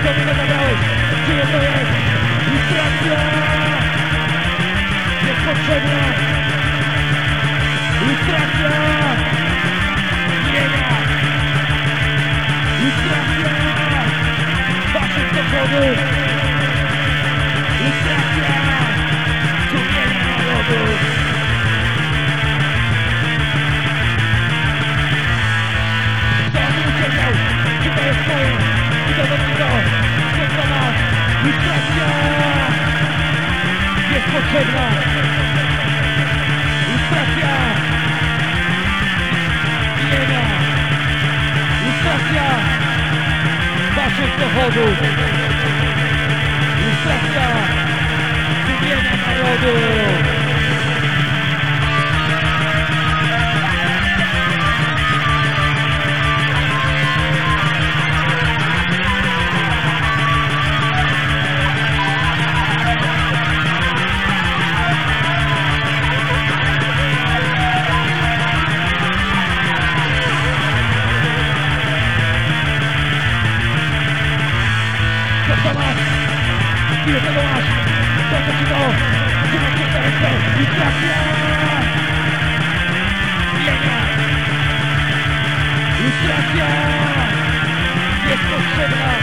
Kto mnie nagrałeś? Czyje to jest? Lustracja! Jest! Lustracja! Nie ma! Lustracja! Dochodów! I to do niego jest dla nas. Lustracja jest potrzebna. Lustracja zmienia. Lustracja waszych dochodów. To masz? Ile tego masz? To co ci to? Trzymaj się za rękę i trafia! Zmienia! Lustracja jest potrzebna!